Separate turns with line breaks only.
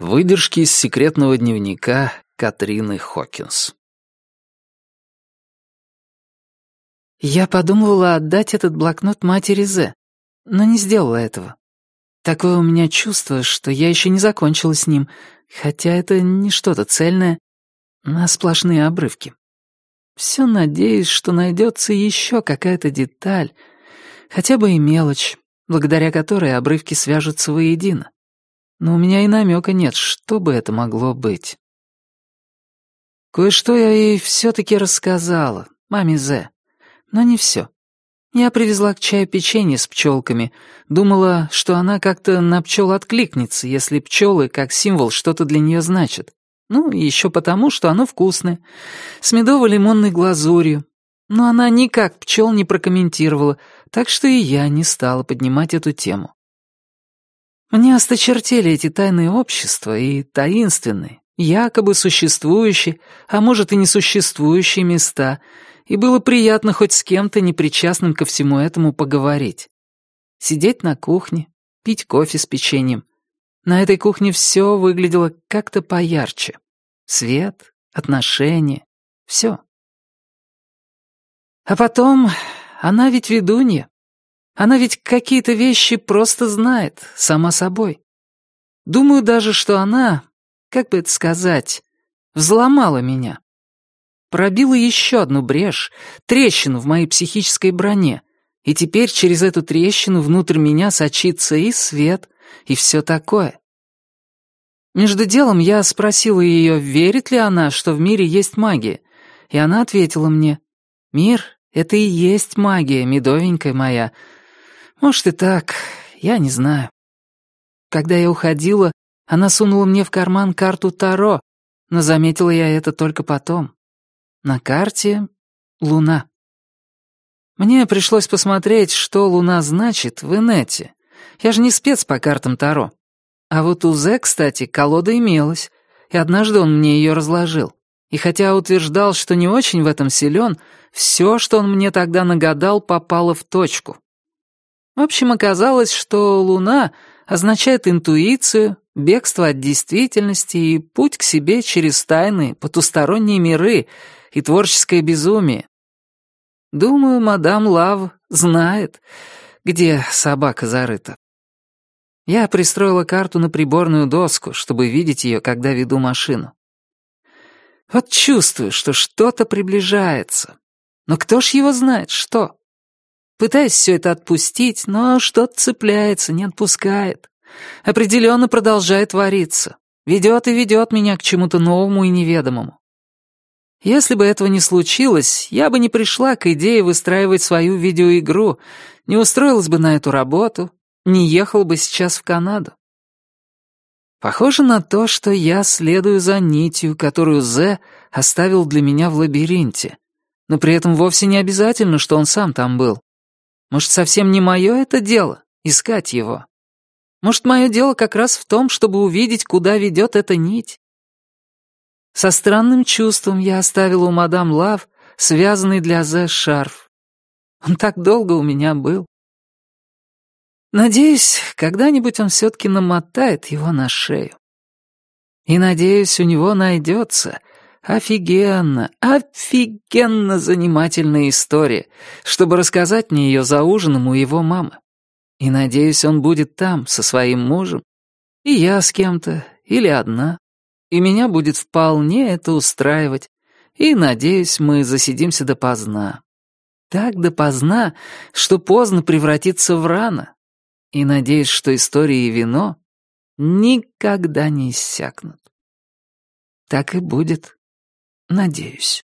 Выдержки из секретного дневника Катрины Хокинс.
Я подумывала отдать этот блокнот матери Зе, но не сделала этого. Такое у меня чувство, что я еще не закончила с ним, хотя это не что-то цельное, на сплошные обрывки. Все надеюсь, что найдется еще какая-то деталь, хотя бы и мелочь, благодаря которой обрывки свяжутся воедино. Но у меня и намека нет, что бы это могло быть. Кое-что я ей все-таки рассказала, маме Зе, но не все. Я привезла к чаю печенье с пчелками. Думала, что она как-то на пчел откликнется, если пчелы как символ что-то для нее значат. Ну, еще потому, что оно вкусное. С медово-лимонной глазурью. Но она никак пчел не прокомментировала, так что и я не стала поднимать эту тему. Мне осточертели эти тайные общества и таинственные, якобы существующие, а может и несуществующие места — и было приятно хоть с кем-то, непричастным ко всему этому, поговорить. Сидеть на кухне, пить кофе с печеньем. На этой кухне все выглядело как-то поярче. Свет, отношения, все. А потом, она ведь ведунья. Она ведь какие-то вещи просто знает, сама собой. Думаю даже, что она, как бы это сказать, взломала меня пробила еще одну брешь, трещину в моей психической броне, и теперь через эту трещину внутрь меня сочится и свет, и все такое. Между делом я спросила ее, верит ли она, что в мире есть магия, и она ответила мне, «Мир — это и есть магия, медовенькая моя. Может и так, я не знаю». Когда я уходила, она сунула мне в карман карту Таро, но заметила я это только потом. На карте — Луна. Мне пришлось посмотреть, что Луна значит в инете. Я же не спец по картам Таро. А вот у Зе, кстати, колода имелась, и однажды он мне ее разложил. И хотя утверждал, что не очень в этом силен, все, что он мне тогда нагадал, попало в точку. В общем, оказалось, что Луна означает интуицию, бегство от действительности и путь к себе через тайны, потусторонние миры — и творческое безумие. Думаю, мадам Лав знает, где собака зарыта. Я пристроила карту на приборную доску, чтобы видеть ее, когда веду машину. Вот чувствую, что что-то приближается. Но кто ж его знает, что? Пытаюсь все это отпустить, но что-то цепляется, не отпускает. Определенно продолжает вариться. Ведет и ведет меня к чему-то новому и неведомому. Если бы этого не случилось, я бы не пришла к идее выстраивать свою видеоигру, не устроилась бы на эту работу, не ехал бы сейчас в Канаду. Похоже на то, что я следую за нитью, которую Зе оставил для меня в лабиринте. Но при этом вовсе не обязательно, что он сам там был. Может, совсем не мое это дело — искать его. Может, мое дело как раз в том, чтобы увидеть, куда ведет эта нить. Со странным чувством я оставила у мадам Лав связанный для Зе шарф. Он так долго у меня был. Надеюсь, когда-нибудь он все-таки намотает его на шею. И надеюсь, у него найдется офигенно, офигенно занимательная история, чтобы рассказать мне ее за ужином у его мамы. И надеюсь, он будет там со своим мужем, и я с кем-то, или одна и меня будет вполне это устраивать, и, надеюсь, мы засидимся допоздна. Так допоздна, что поздно превратится в рано, и надеюсь, что истории и вино никогда не иссякнут. Так и будет, надеюсь.